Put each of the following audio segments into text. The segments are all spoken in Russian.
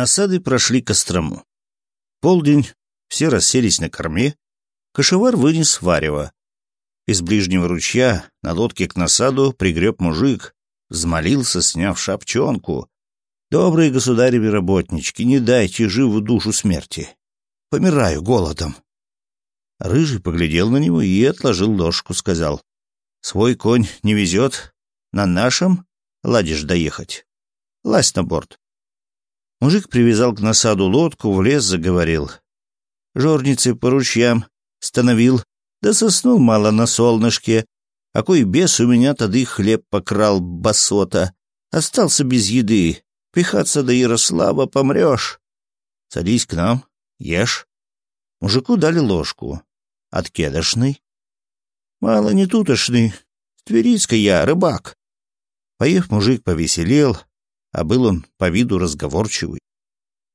Насады прошли Кострому. Полдень, все расселись на корме, кошевар вынес варево. Из ближнего ручья на лодке к насаду пригреб мужик, взмолился, сняв шапчонку. «Добрые государевы работнички, не дайте живу душу смерти! Помираю голодом!» Рыжий поглядел на него и отложил ложку, сказал. «Свой конь не везет, на нашем ладишь доехать. Лазь на борт, Мужик привязал к насаду лодку, в лес заговорил. Жорницы по ручьям становил, да соснул мало на солнышке. А кой бес у меня тады хлеб покрал басота. Остался без еды. Пихаться до Ярослава помрешь. Садись к нам, ешь. Мужику дали ложку. откедошный. Мало не тутошный. Тверицкая я, рыбак. Поев, мужик повеселел, а был он по виду разговорчивый.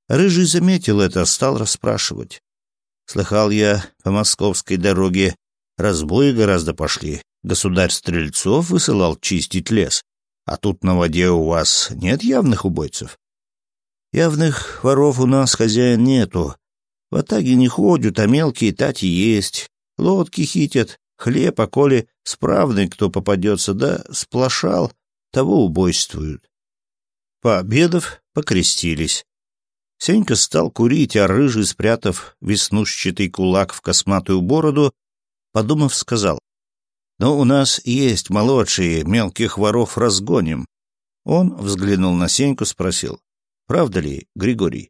Рыжий заметил это, стал расспрашивать. Слыхал я, по московской дороге разбои гораздо пошли. Государь Стрельцов высылал чистить лес. А тут на воде у вас нет явных убойцев? Явных воров у нас, хозяин, нету. В атаге не ходят, а мелкие тати есть. Лодки хитят, хлеб, а коли справный кто попадется, да сплошал, того убойствуют. Пообедав, покрестились. Сенька стал курить, а Рыжий, спрятав веснущатый кулак в косматую бороду, подумав, сказал. «Но у нас есть молодшие, мелких воров разгоним». Он взглянул на Сеньку, спросил. «Правда ли, Григорий?»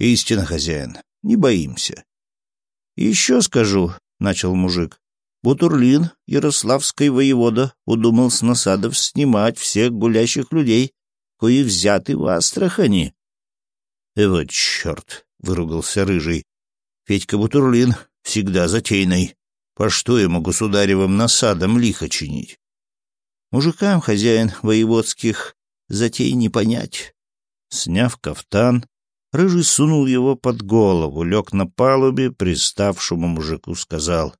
«Истинно, хозяин. Не боимся». «Еще скажу», — начал мужик. «Бутурлин, ярославский воевода, удумал с насадов снимать всех гулящих людей, кои взяты в Астрахани. — Вот черт! — выругался Рыжий. — Федька Бутурлин всегда затейный. По что ему государевым насадом лихо чинить? Мужикам, хозяин воеводских, затей не понять. Сняв кафтан, Рыжий сунул его под голову, лег на палубе, приставшему мужику сказал.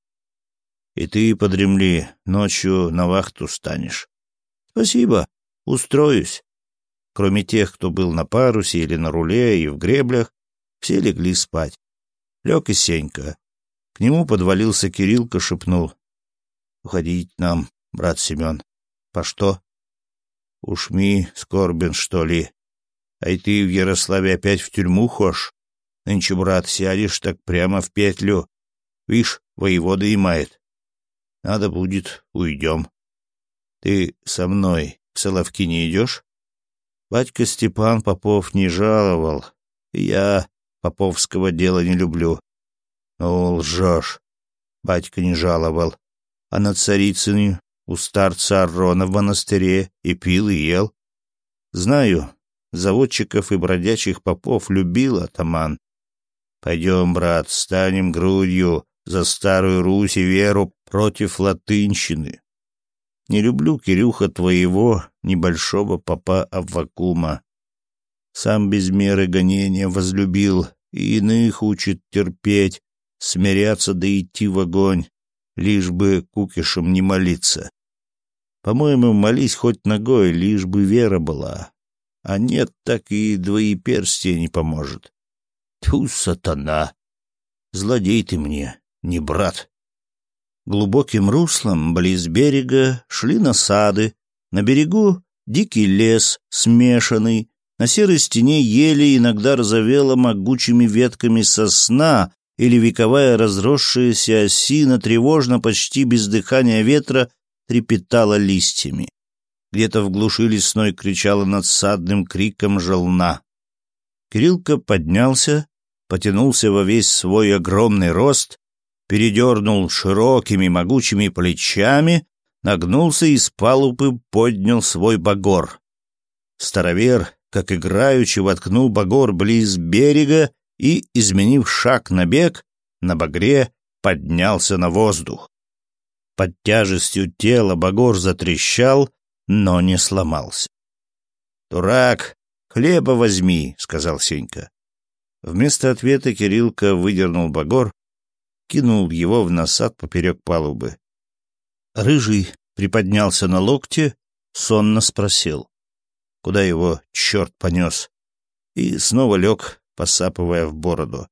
— И ты подремли, ночью на вахту станешь. — Спасибо, устроюсь. Кроме тех, кто был на парусе или на руле и в греблях, все легли спать. Лег и Сенька. К нему подвалился Кириллка, шепнул. — Уходить нам, брат Семен. — По что? — Ушми, скорбен, что ли. Ай ты в Ярославе опять в тюрьму хошь? Нынче, брат, сядешь так прямо в петлю. Вишь, воевода имает. Надо будет, уйдем. Ты со мной в Соловки не идешь? Батька Степан Попов не жаловал. Я поповского дела не люблю. О, лжешь. Батька не жаловал. А на царицыне у старца Арона в монастыре и пил, и ел. Знаю, заводчиков и бродячих попов любил атаман. Пойдем, брат, станем грудью за старую Русь и веру против латынщины. Не люблю, Кирюха, твоего небольшого папа Аввакума. Сам без меры гонения возлюбил, и иных учит терпеть, смиряться да идти в огонь, лишь бы кукишем не молиться. По-моему, молись хоть ногой, лишь бы вера была. А нет, так и двоеперстие не поможет. Тьфу, сатана! Злодей ты мне, не брат. Глубоким руслом близ берега шли насады. На берегу дикий лес, смешанный. На серой стене ели иногда разовела могучими ветками сосна или вековая разросшаяся осина тревожно, почти без дыхания ветра, трепетала листьями. Где-то в глуши лесной кричала надсадным криком желна. Кириллка поднялся, потянулся во весь свой огромный рост передернул широкими могучими плечами, нагнулся и с палубы поднял свой багор. Старовер, как играючи, воткнул багор близ берега и, изменив шаг на бег, на багре поднялся на воздух. Под тяжестью тела багор затрещал, но не сломался. «Дурак, хлеба возьми», — сказал Сенька. Вместо ответа Кириллка выдернул багор кинул его в насад поперек палубы. Рыжий приподнялся на локте, сонно спросил, куда его черт понес, и снова лег, посапывая в бороду.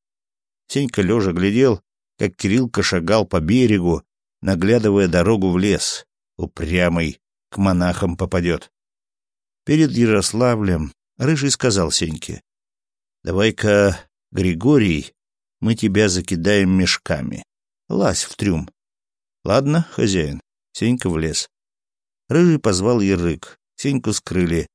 Сенька лежа глядел, как Кириллка шагал по берегу, наглядывая дорогу в лес, упрямый, к монахам попадет. Перед Ярославлем Рыжий сказал Сеньке, «Давай-ка, Григорий, мы тебя закидаем мешками. Лазь в трюм. Ладно, хозяин. Сенька влез. Рыжий позвал Ярык. Сеньку скрыли.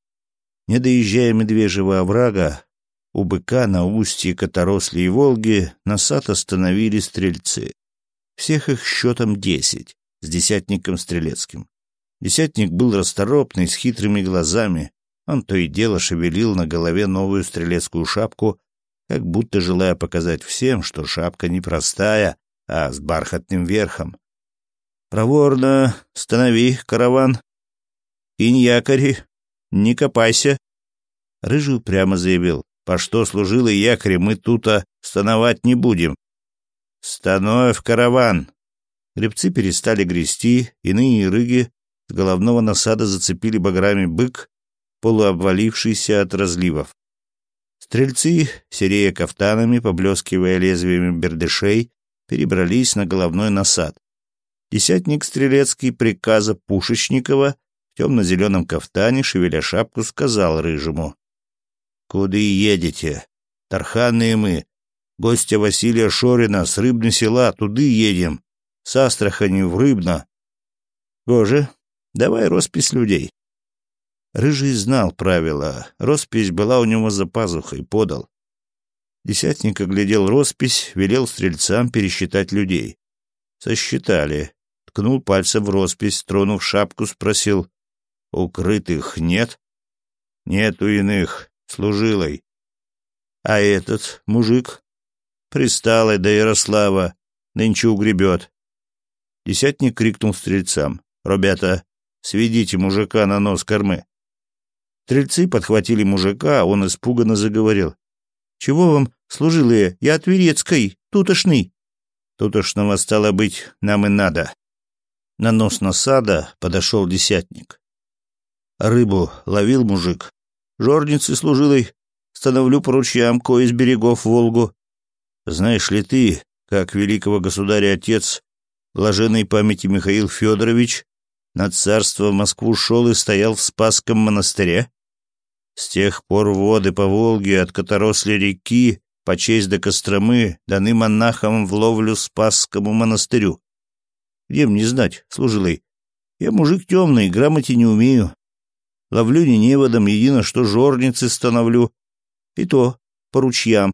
Не доезжая медвежьего оврага, у быка на устье Которосли и Волги на сад остановили стрельцы. Всех их счетом десять, с десятником Стрелецким. Десятник был расторопный, с хитрыми глазами. Он то и дело шевелил на голове новую стрелецкую шапку, как будто желая показать всем, что шапка не простая, а с бархатным верхом. «Проворно, станови, караван! Кинь якори, не копайся!» Рыжий упрямо заявил, «По что служил и якорь, мы тут-то а, становать не будем!» «Становь, караван!» Гребцы перестали грести, иные рыги с головного насада зацепили баграми бык, полуобвалившийся от разливов. Стрельцы, серея кафтанами, поблескивая лезвиями бердышей, перебрались на головной насад. Десятник Стрелецкий приказа Пушечникова в темно-зеленом кафтане, шевеля шапку, сказал Рыжему. «Куды едете? Тарханные мы. Гостя Василия Шорина с Рыбны села туды едем. С Астрахани в Рыбно. Гоже, давай роспись людей. Рыжий знал правила. Роспись была у него за пазухой, подал. Десятник оглядел роспись, велел стрельцам пересчитать людей. Сосчитали. Ткнул пальцем в роспись, тронув шапку, спросил. «Укрытых нет?» «Нету иных. Служилой». «А этот мужик?» «Присталый до Ярослава. Нынче угребет». Десятник крикнул стрельцам. «Ребята, сведите мужика на нос кормы». Стрельцы подхватили мужика, а он испуганно заговорил. «Чего вам, служилые? Я от Верецкой, тутошный». Тутошного, стало быть, нам и надо. На нос насада подошел десятник. Рыбу ловил мужик. Жорницы служилой становлю по ручьям из берегов Волгу. Знаешь ли ты, как великого государя-отец, блаженной памяти Михаил Федорович, над царство Москву шел и стоял в Спасском монастыре? С тех пор воды по Волге от Которосли реки по честь до Костромы даны монахам в ловлю Спасскому монастырю. Где мне знать, служилый? Я мужик темный, грамоте не умею. Ловлю не неводом, едино что жорницы становлю. И то по ручьям.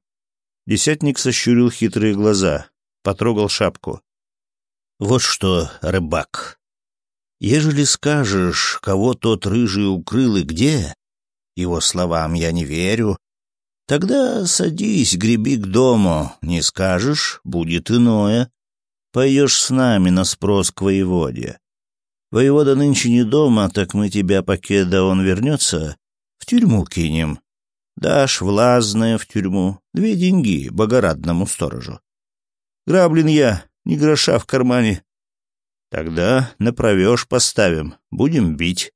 Десятник сощурил хитрые глаза, потрогал шапку. Вот что, рыбак, ежели скажешь, кого тот рыжий укрыл и где, его словам «я не верю», Тогда садись, греби к дому, не скажешь, будет иное. Поешь с нами на спрос к воеводе. Воевода нынче не дома, так мы тебя, покеда он вернется, в тюрьму кинем. Дашь влазное в тюрьму, две деньги богорадному сторожу. Граблен я, ни гроша в кармане. Тогда направешь поставим, будем бить.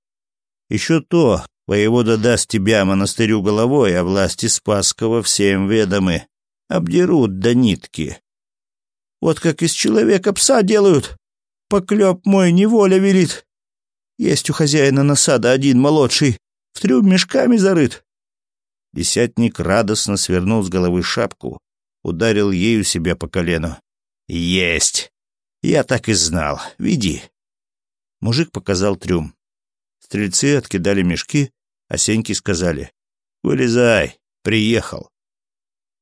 Еще то, Воевода даст тебя монастырю головой, а власти Спасского всем ведомы. Обдерут до нитки. Вот как из человека пса делают. Поклеп мой неволя велит. Есть у хозяина насада один молодший, в трюм мешками зарыт. Десятник радостно свернул с головы шапку, ударил ею себя по колену. «Есть! Я так и знал. Веди!» Мужик показал трюм. Стрельцы откидали мешки, а Сеньке сказали «Вылезай, приехал».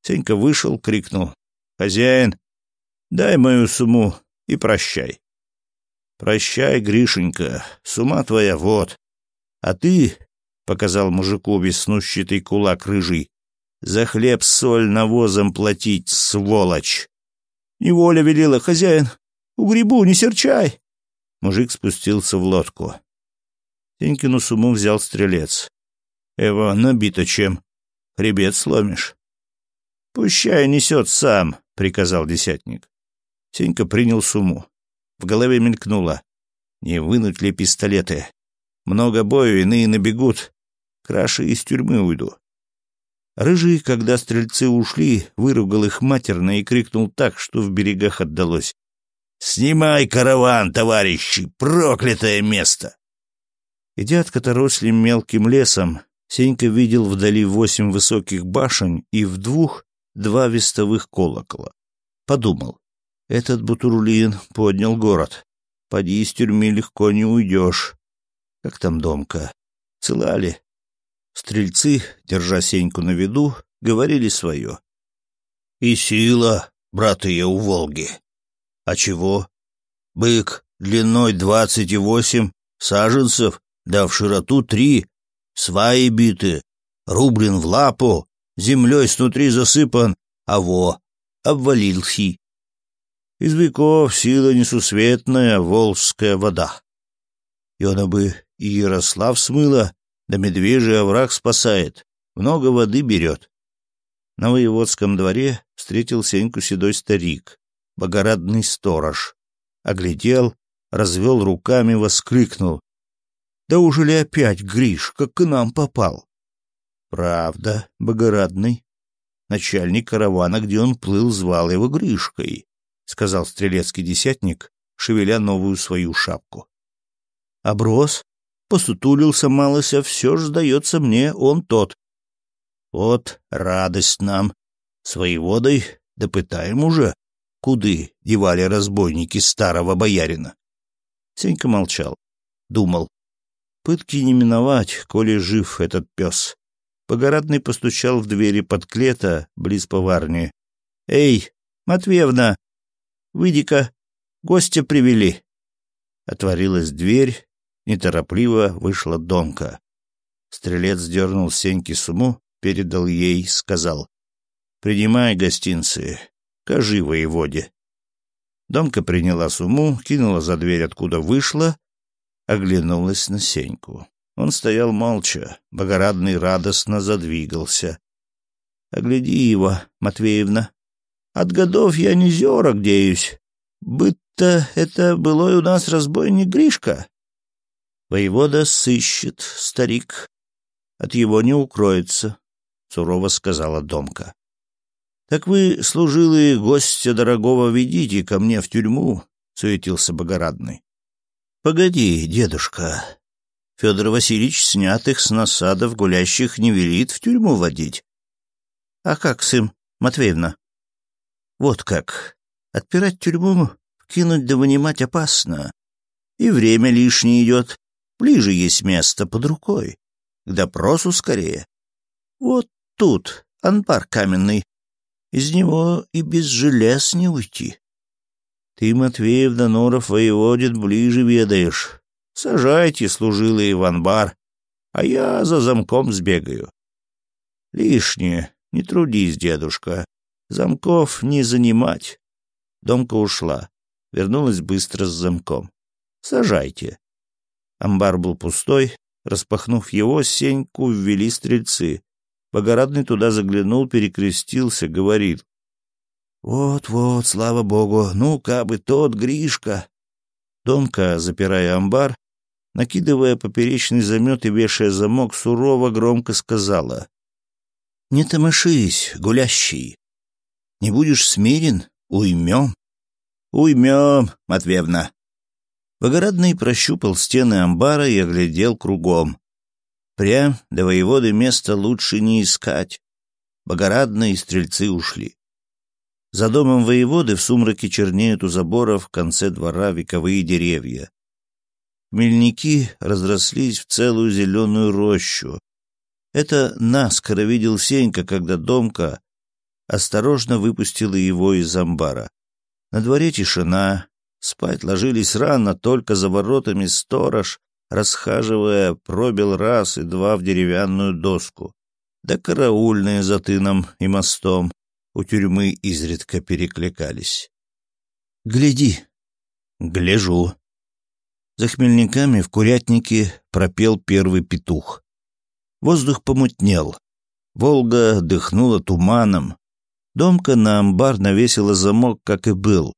Сенька вышел, крикнул «Хозяин, дай мою сумму и прощай». «Прощай, Гришенька, сума твоя вот. А ты, — показал мужику веснущатый кулак рыжий, — за хлеб соль навозом платить, сволочь!» «Неволя велела, хозяин, у грибу не серчай!» Мужик спустился в лодку. Сенькину сумму взял стрелец. Его набито чем. Хребет сломишь. «Пущай несет сам», — приказал десятник. Сенька принял сумму. В голове мелькнуло. Не вынуть ли пистолеты? Много бою, иные набегут. Краши из тюрьмы уйду. Рыжий, когда стрельцы ушли, выругал их матерно и крикнул так, что в берегах отдалось. «Снимай караван, товарищи! Проклятое место!» Идя от которослем мелким лесом, Сенька видел вдали восемь высоких башен и в двух два вестовых колокола. Подумал, этот Бутурлин поднял город. Поди из тюрьмы легко не уйдешь. Как там домка? Цела ли? Стрельцы, держа Сеньку на виду, говорили свое. И сила, брат ее у Волги. А чего? Бык длиной двадцать и восемь саженцев, да в широту три, сваи биты, рублен в лапу, землей снутри засыпан, а во, обвалился. Из веков сила несусветная волжская вода. И она бы и Ярослав смыла, да медвежий овраг спасает, много воды берет. На воеводском дворе встретил Сеньку седой старик, богородный сторож. Оглядел, развел руками, воскликнул. Да уже ли опять Гришка к нам попал? Правда, богородный Начальник каравана, где он плыл, звал его Гришкой, сказал стрелецкий десятник, шевеля новую свою шапку. Оброс, посутулился малость, а все же сдается мне, он тот. Вот радость нам, с воеводой, допытаем уже, куды девали разбойники старого боярина. Сенька молчал, думал. Пытки не миновать, коли жив этот пес. Погородный постучал в двери под подклета, близ поварни. «Эй, Матвеевна, выйди-ка, гостя привели». Отворилась дверь, неторопливо вышла Донка. Стрелец дернул Сеньке суму, передал ей, сказал. «Принимай гостинцы, кажи воеводе». Донка приняла суму, кинула за дверь, откуда вышла, оглянулась на Сеньку. Он стоял молча, Богорадный радостно задвигался. — Огляди его, Матвеевна. От годов я не зерок гдеюсь. Быть-то это былой у нас разбойник Гришка. Воевода сыщет, старик. От его не укроется, — сурово сказала Домка. — Так вы, служилые гостя дорогого, ведите ко мне в тюрьму, — суетился Богорадный. «Погоди, дедушка!» Федор Васильевич снят их с насадов гулящих не велит в тюрьму водить. «А как, сын, Матвеевна?» «Вот как. Отпирать тюрьму, кинуть да вынимать опасно. И время лишнее идет. Ближе есть место под рукой. К допросу скорее. Вот тут, анпар каменный. Из него и без желез не уйти. Ты, Матвеев, Доноров воеводит, ближе ведаешь. Сажайте, служилый в анбар, а я за замком сбегаю. Лишнее, не трудись, дедушка. Замков не занимать. Домка ушла. Вернулась быстро с замком. Сажайте. Амбар был пустой. Распахнув его, Сеньку ввели стрельцы. Богорадный туда заглянул, перекрестился, говорит. Вот-вот, слава богу, ну, кабы тот Гришка. Домка, запирая амбар, накидывая поперечный замет и вешая замок, сурово громко сказала. «Не томашись, гулящий. Не будешь смирен, уймем». «Уймем, Матвеевна». Богородный прощупал стены амбара и оглядел кругом. Прям до воеводы места лучше не искать. Богородные стрельцы ушли. За домом воеводы в сумраке чернеют у забора в конце двора вековые деревья. Мельники разрослись в целую зеленую рощу. Это наскоро видел Сенька, когда Домка осторожно выпустила его из амбара. На дворе тишина, спать ложились рано, только за воротами сторож, расхаживая, пробил раз и два в деревянную доску, да караульные за тыном и мостом у тюрьмы изредка перекликались. «Гляди!» «Гляжу!» За хмельниками в курятнике пропел первый петух. Воздух помутнел. Волга дыхнула туманом. Домка на амбар навесила замок, как и был.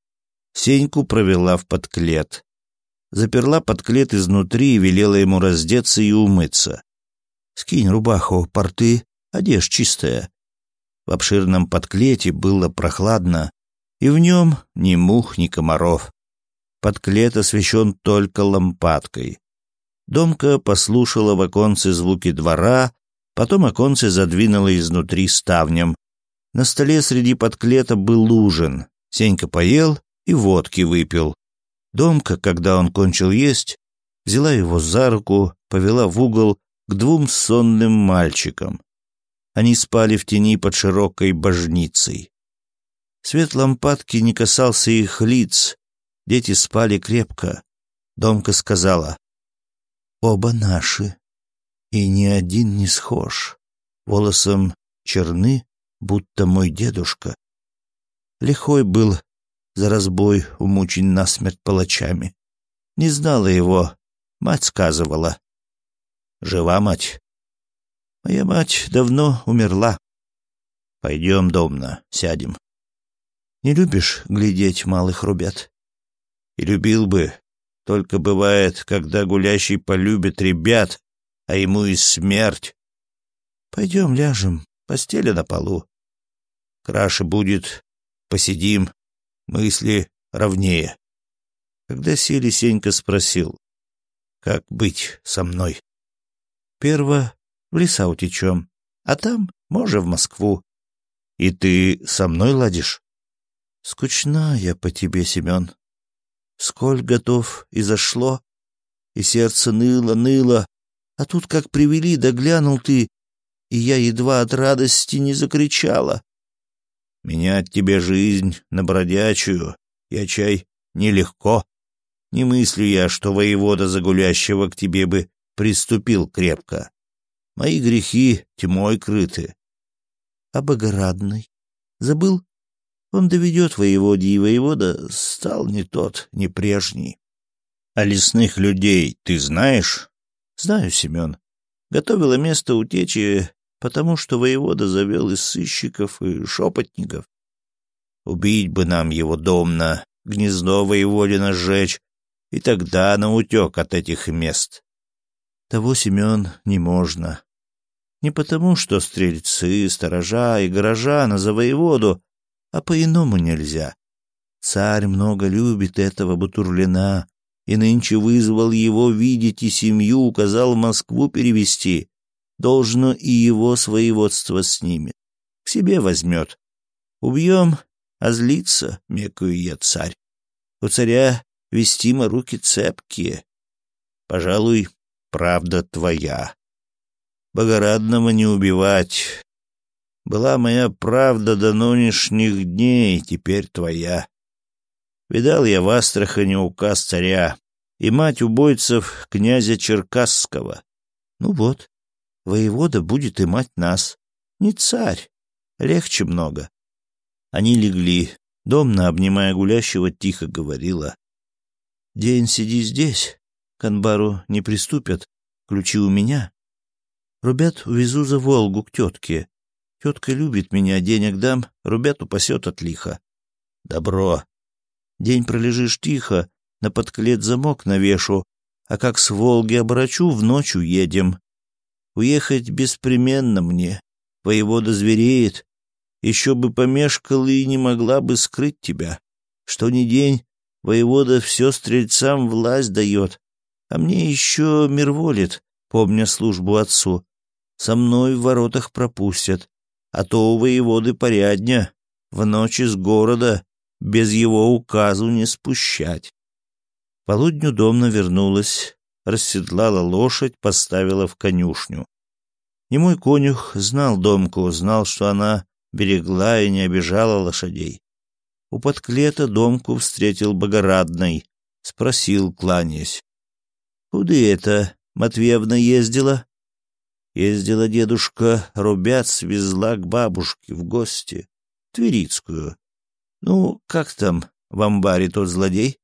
Сеньку провела в подклет. Заперла подклет изнутри и велела ему раздеться и умыться. «Скинь рубаху, порты, одежь чистая. В обширном подклете было прохладно, и в нем ни мух, ни комаров. Подклет освещен только лампадкой. Домка послушала в оконце звуки двора, потом оконце задвинула изнутри ставнем. На столе среди подклета был ужин. Сенька поел и водки выпил. Домка, когда он кончил есть, взяла его за руку, повела в угол к двум сонным мальчикам. Они спали в тени под широкой божницей. Свет лампадки не касался их лиц. Дети спали крепко. Домка сказала. «Оба наши. И ни один не схож. Волосом черны, будто мой дедушка. Лихой был, за разбой умучен насмерть палачами. Не знала его, мать сказывала. Жива мать. Моя мать давно умерла. Пойдем, домно, сядем. Не любишь глядеть малых ребят? И любил бы. Только бывает, когда гулящий полюбит ребят, а ему и смерть. Пойдем ляжем, постели на полу. Краше будет, посидим, мысли ровнее. Когда сели, Сенька спросил, как быть со мной. Первое." в леса утечем, а там, може, в Москву. И ты со мной ладишь? Скучна я по тебе, Семен. Сколь готов и зашло, и сердце ныло, ныло, а тут как привели, да глянул ты, и я едва от радости не закричала. Менять тебе жизнь на бродячую, я чай, нелегко. Не мыслю я, что воевода загулящего к тебе бы приступил крепко. Мои грехи тьмой крыты. А Богорадный? Забыл? Он доведет воеводи и воевода стал не тот, не прежний. А лесных людей ты знаешь? Знаю, Семен. Готовила место утечи, потому что воевода завел из сыщиков и шепотников. Убить бы нам его домно, гнездо воеводина сжечь, и тогда на наутек от этих мест. Того, Семен, не можно. Не потому, что стрельцы, сторожа и горожана за воеводу, а по-иному нельзя. Царь много любит этого Бутурлина, и нынче вызвал его видеть и семью, указал в Москву перевести. Должно и его своеводство снимет. К себе возьмет. Убьем, а злится, мекую я царь. У царя вестимо руки цепкие. Пожалуй, правда твоя. Богородного не убивать. Была моя правда до нынешних дней, теперь твоя. Видал я в Астрахани указ царя и мать убойцев князя Черкасского. Ну вот, воевода будет и мать нас. Не царь. Легче много. Они легли. Домна, обнимая гулящего, тихо говорила. «День сиди здесь. Канбару не приступят. Ключи у меня. Рубят увезу за Волгу к тетке. Тетка любит меня, денег дам, Рубят упасет от лиха. Добро. День пролежишь тихо, на подклет замок навешу, а как с Волги обрачу, в ночь уедем. Уехать беспременно мне. Воевода звереет. Еще бы помешкала и не могла бы скрыть тебя. Что ни день, воевода все стрельцам власть дает, а мне еще мирволит, помня службу отцу. Со мной в воротах пропустят, а то у воеводы порядня в ночь из города без его указу не спущать. Полудню домна вернулась, расседлала лошадь, поставила в конюшню. Немой конюх знал домку, знал, что она берегла и не обижала лошадей. У подклета домку встретил Богорадный, спросил, кланяясь. — Куды это Матвеевна ездила? Ездила дедушка Рубяц, везла к бабушке в гости, Тверицкую. Ну, как там в амбаре тот злодей?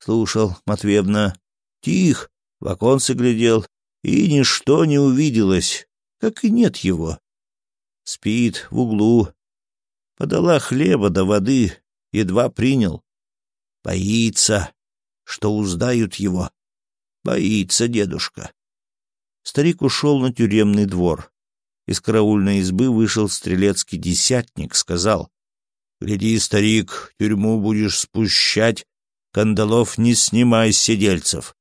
Слушал Матвеевна. Тих, в оконце глядел, и ничто не увиделось, как и нет его. Спит в углу. Подала хлеба до воды, едва принял. Боится, что узнают его. Боится дедушка старик ушел на тюремный двор. Из караульной избы вышел стрелецкий десятник, сказал, «Гляди, старик, тюрьму будешь спущать, кандалов не снимай с сидельцев.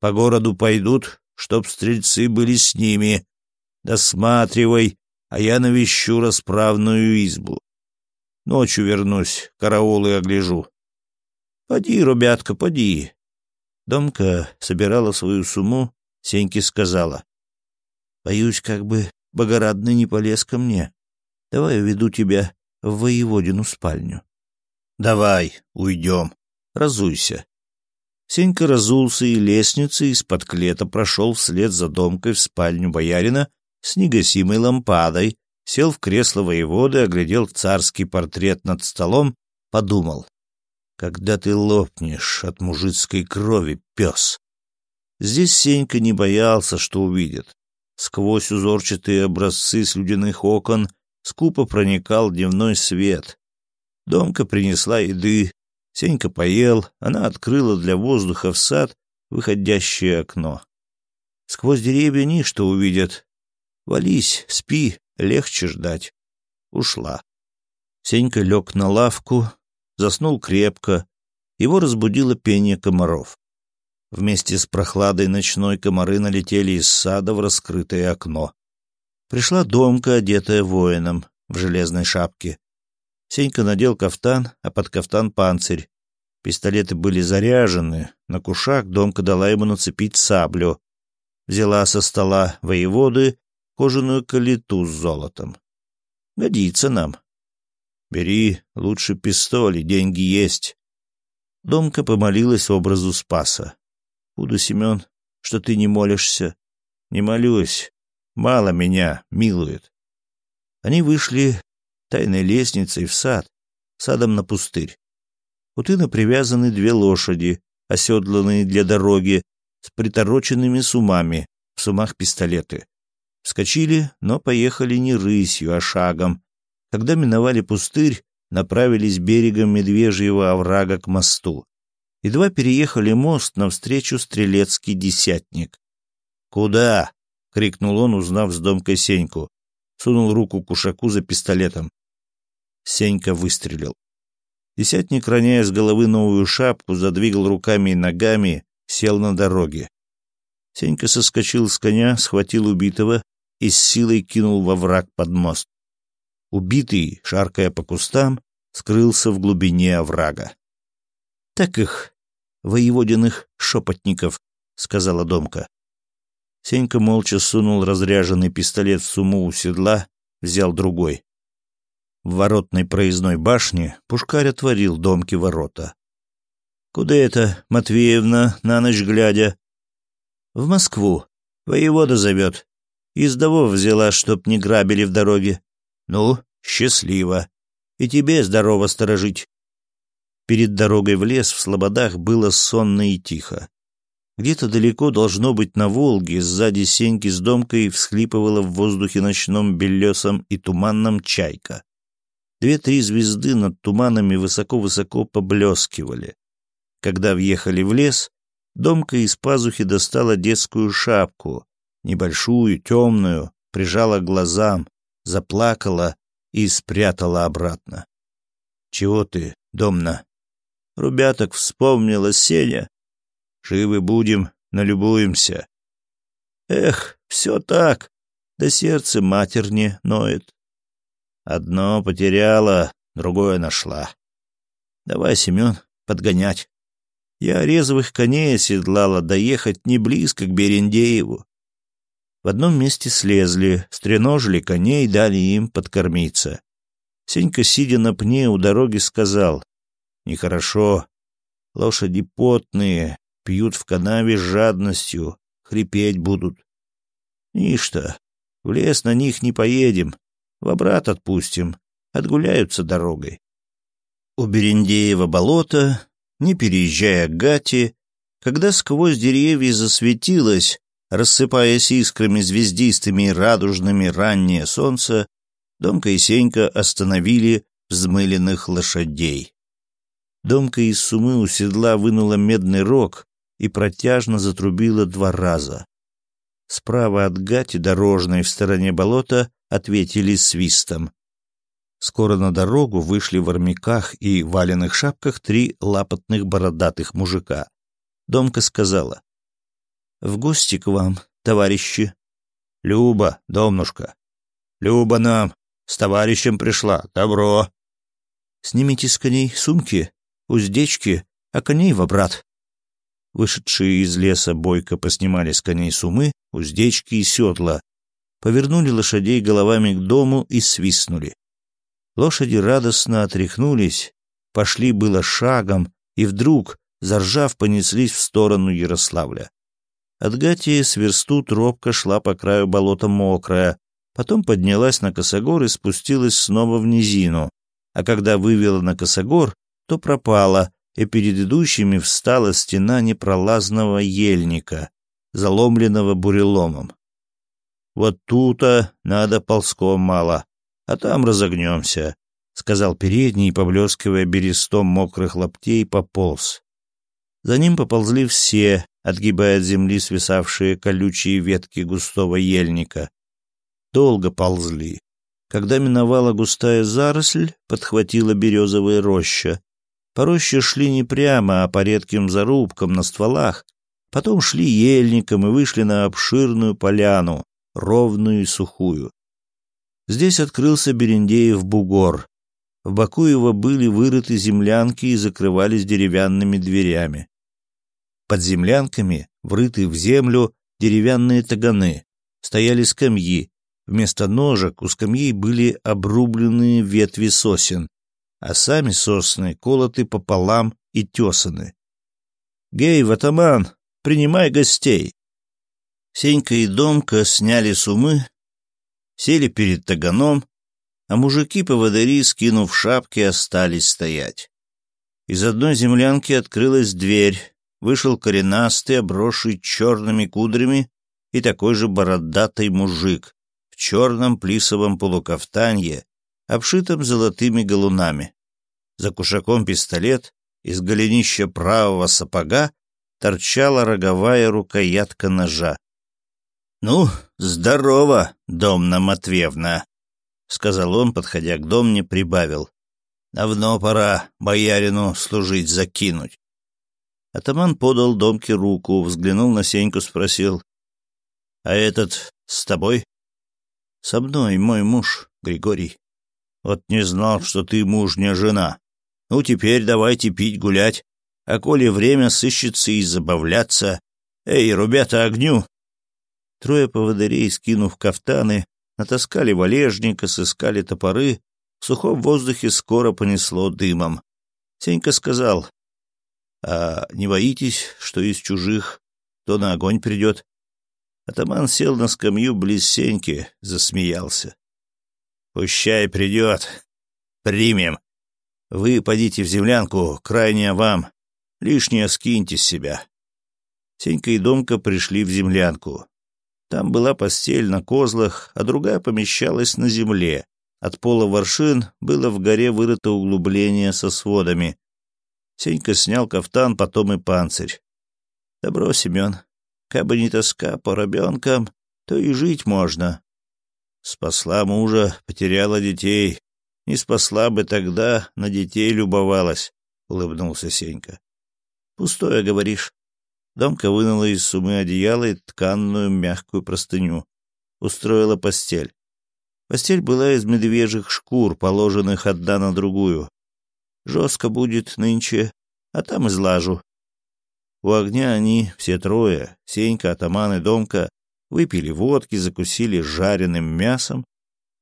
По городу пойдут, чтоб стрельцы были с ними. Досматривай, а я навещу расправную избу. Ночью вернусь, караулы огляжу. Поди, ребятка, поди. Домка собирала свою сумму Сеньке сказала. «Боюсь, как бы Богородный не полез ко мне. Давай уведу тебя в воеводину спальню». «Давай, уйдем. Разуйся». Сенька разулся и лестницей из-под клета прошел вслед за домкой в спальню боярина с негасимой лампадой, сел в кресло воеводы, оглядел царский портрет над столом, подумал. «Когда ты лопнешь от мужицкой крови, пес?» Здесь Сенька не боялся, что увидит. Сквозь узорчатые образцы слюдяных окон скупо проникал дневной свет. Домка принесла еды. Сенька поел, она открыла для воздуха в сад выходящее окно. Сквозь деревья ничто увидят. Вались, спи, легче ждать. Ушла. Сенька лег на лавку, заснул крепко. Его разбудило пение комаров. Вместе с прохладой ночной комары налетели из сада в раскрытое окно. Пришла домка, одетая воином, в железной шапке. Сенька надел кафтан, а под кафтан панцирь. Пистолеты были заряжены. На кушак домка дала ему нацепить саблю. Взяла со стола воеводы кожаную калиту с золотом. Годится нам. Бери, лучше пистоли, деньги есть. Домка помолилась образу Спаса. Откуда, Семен, что ты не молишься? Не молюсь. Мало меня милует. Они вышли тайной лестницей в сад, садом на пустырь. У тына привязаны две лошади, оседланные для дороги, с притороченными сумами, в сумах пистолеты. Вскочили, но поехали не рысью, а шагом. Когда миновали пустырь, направились берегом Медвежьего оврага к мосту. Едва переехали мост, навстречу стрелецкий десятник. «Куда?» — крикнул он, узнав с домкой Сеньку. Сунул руку к ушаку за пистолетом. Сенька выстрелил. Десятник, роняя с головы новую шапку, задвигал руками и ногами, сел на дороге. Сенька соскочил с коня, схватил убитого и с силой кинул во враг под мост. Убитый, шаркая по кустам, скрылся в глубине оврага так их, воеводиных шепотников», — сказала Домка. Сенька молча сунул разряженный пистолет в сумму у седла, взял другой. В воротной проездной башне Пушкарь отворил Домке ворота. «Куда это, Матвеевна, на ночь глядя?» «В Москву. Воевода зовет. Издавов взяла, чтоб не грабили в дороге. Ну, счастливо. И тебе здорово сторожить. Перед дорогой в лес в слободах было сонно и тихо. Где-то далеко, должно быть, на Волге, сзади Сеньки с Домкой всхлипывала в воздухе ночном белесом и туманном чайка. Две-три звезды над туманами высоко-высоко поблескивали. Когда въехали в лес, Домка из пазухи достала детскую шапку, небольшую, темную, прижала к глазам, заплакала и спрятала обратно. «Чего ты, Домна?» Рубяток вспомнила Сеня. Живы будем, налюбуемся. Эх, все так. Да сердце матерне ноет. Одно потеряла, другое нашла. Давай, Семен, подгонять. Я резвых коней оседлала, доехать не близко к Берендееву. В одном месте слезли, стреножили коней, дали им подкормиться. Сенька, сидя на пне у дороги, сказал, Нехорошо. Лошади потные, пьют в канаве с жадностью, хрипеть будут. Ништо, в лес на них не поедем, в обрат отпустим, отгуляются дорогой. У Берендеева болота, не переезжая к Гати, когда сквозь деревья засветилось, рассыпаясь искрами звездистыми и радужными раннее солнце, Домка и Сенька остановили взмыленных лошадей. Домка из сумы у седла вынула медный рог и протяжно затрубила два раза. Справа от гати дорожной в стороне болота ответили свистом. Скоро на дорогу вышли в армяках и валенных шапках три лапотных бородатых мужика. Домка сказала. — В гости к вам, товарищи. — Люба, домнушка. — Люба нам. С товарищем пришла. Добро. — Снимите с коней сумки уздечки, а коней в обрат. Вышедшие из леса бойко поснимали с коней сумы, уздечки и седла, повернули лошадей головами к дому и свистнули. Лошади радостно отряхнулись, пошли было шагом, и вдруг, заржав, понеслись в сторону Ярославля. От Гати с версту тропка шла по краю болота мокрая, потом поднялась на косогор и спустилась снова в низину, а когда вывела на косогор, то пропала, и перед идущими встала стена непролазного ельника, заломленного буреломом. «Вот тут-то надо ползком мало, а там разогнемся», — сказал передний, поблескивая берестом мокрых лаптей, пополз. За ним поползли все, отгибая от земли свисавшие колючие ветки густого ельника. Долго ползли. Когда миновала густая заросль, подхватила березовая роща, Порощи шли не прямо, а по редким зарубкам на стволах, потом шли ельником и вышли на обширную поляну, ровную и сухую. Здесь открылся Берендеев бугор. В боку его были вырыты землянки и закрывались деревянными дверями. Под землянками, врыты в землю, деревянные таганы, стояли скамьи. Вместо ножек у скамьей были обрубленные ветви сосен, а сами сосны колоты пополам и тесаны. «Гей, ватаман, принимай гостей!» Сенька и Домка сняли сумы, сели перед таганом, а мужики-поводари, скинув шапки, остались стоять. Из одной землянки открылась дверь, вышел коренастый, обросший черными кудрями и такой же бородатый мужик в черном плисовом полукафтанье обшитым золотыми галунами. За кушаком пистолет, из голенища правого сапога торчала роговая рукоятка ножа. «Ну, здорово, Домна Матвеевна!» — сказал он, подходя к Домне, прибавил. «Давно пора боярину служить закинуть». Атаман подал Домке руку, взглянул на Сеньку, спросил. «А этот с тобой?» «Со мной мой муж, Григорий». Вот не знал, что ты мужняя жена. Ну, теперь давайте пить, гулять. А коли время сыщется и забавляться... Эй, ребята, огню!» Трое поводырей, скинув кафтаны, натаскали валежника, сыскали топоры. В сухом воздухе скоро понесло дымом. Сенька сказал, «А не боитесь, что из чужих, то на огонь придет?» Атаман сел на скамью близ Сеньки, засмеялся. Пущай придет. Примем. Вы подите в землянку, крайняя вам. Лишнее скиньте с себя. Сенька и Домка пришли в землянку. Там была постель на козлах, а другая помещалась на земле. От пола воршин было в горе вырыто углубление со сводами. Сенька снял кафтан, потом и панцирь. «Добро, Семен. Кабы не тоска по рабенкам, то и жить можно. Спасла мужа, потеряла детей. Не спасла бы тогда, на детей любовалась, — улыбнулся Сенька. — Пустое, говоришь. Домка вынула из сумы одеяло и тканную мягкую простыню. Устроила постель. Постель была из медвежьих шкур, положенных одна на другую. Жестко будет нынче, а там излажу. У огня они, все трое, Сенька, атаман и Домка, выпили водки, закусили жареным мясом.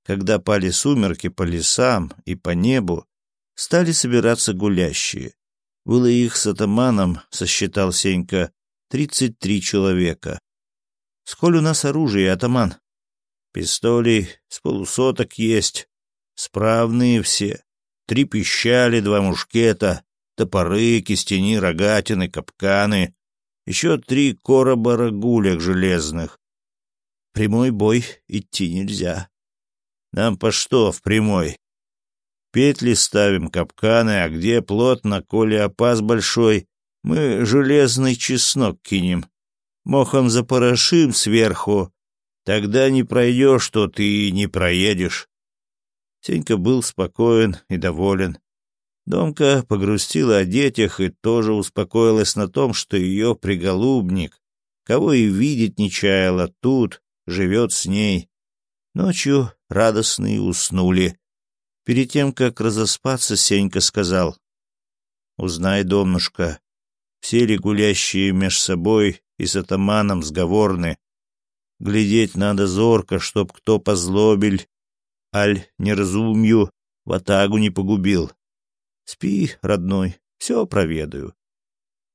Когда пали сумерки по лесам и по небу, стали собираться гулящие. Было их с атаманом, сосчитал Сенька, тридцать три человека. «Сколь у нас оружия, атаман?» «Пистолей с полусоток есть. Справные все. Три пищали, два мушкета, топоры, кистени, рогатины, капканы. Еще три короба рогулек железных прямой бой идти нельзя. Нам по что в прямой? Петли ставим, капканы, а где плотно, коли опас большой, мы железный чеснок кинем. Мохом запорошим сверху, тогда не пройдешь, то ты и не проедешь. Сенька был спокоен и доволен. Домка погрустила о детях и тоже успокоилась на том, что ее приголубник, кого и видеть не чаяла тут, живет с ней. Ночью радостные уснули. Перед тем, как разоспаться, Сенька сказал. «Узнай, домнушка, все ли гулящие меж собой и с атаманом сговорны? Глядеть надо зорко, чтоб кто позлобель, аль неразумью, ватагу не погубил. Спи, родной, все проведаю».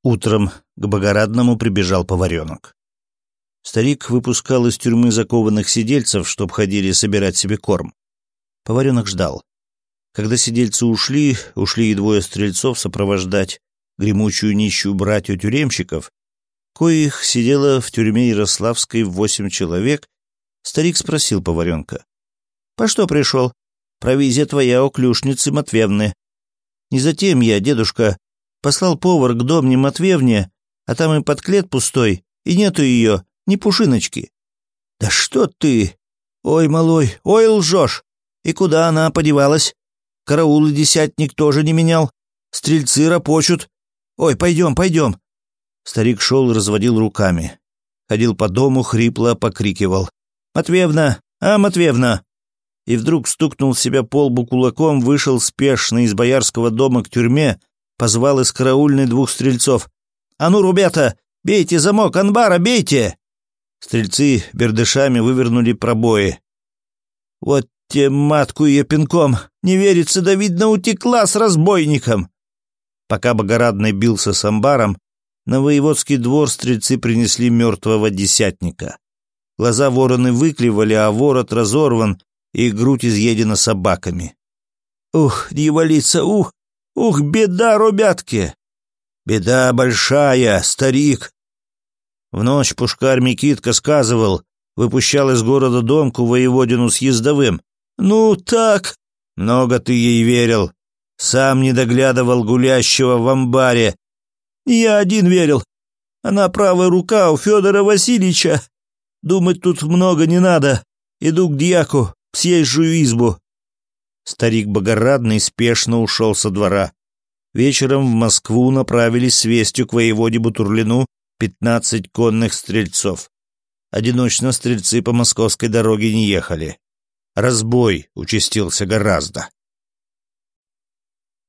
Утром к богородному прибежал поваренок. Старик выпускал из тюрьмы закованных сидельцев, чтоб ходили собирать себе корм. Поваренок ждал. Когда сидельцы ушли, ушли и двое стрельцов сопровождать гремучую нищую братью тюремщиков, коих сидело в тюрьме Ярославской восемь человек, старик спросил поваренка. «По что пришел? Провизия твоя у клюшницы Матвевны». «Не затем я, дедушка. Послал повар к домне Матвевне, а там и подклет пустой, и нету ее не пушиночки. Да что ты? Ой, малой, ой, лжешь. И куда она подевалась? и десятник тоже не менял. Стрельцы рапочут. Ой, пойдем, пойдем. Старик шел и разводил руками. Ходил по дому, хрипло покрикивал. «Матвеевна! А, Матвеевна!» И вдруг стукнул себя по лбу кулаком, вышел спешно из боярского дома к тюрьме, позвал из караульной двух стрельцов. «А ну, ребята, бейте замок анбара, бейте!» Стрельцы бердышами вывернули пробои. «Вот те матку ее пинком! Не верится, да видно утекла с разбойником!» Пока Богорадный бился с амбаром, на воеводский двор стрельцы принесли мертвого десятника. Глаза вороны выклевали, а ворот разорван и грудь изъедена собаками. «Ух, дьяволица, ух! Ух, беда, рубятки, «Беда большая, старик!» В ночь пушкарь Микитка сказывал, выпущал из города домку воеводину с ездовым. «Ну, так...» «Много ты ей верил. Сам не доглядывал гулящего в амбаре». «Я один верил. Она правая рука у Федора Васильевича. Думать тут много не надо. Иду к дьяку, съезжую избу». Старик Богорадный спешно ушел со двора. Вечером в Москву направились с вестью к воеводе Бутурлину 15 конных стрельцов. Одиночно стрельцы по московской дороге не ехали. Разбой участился гораздо.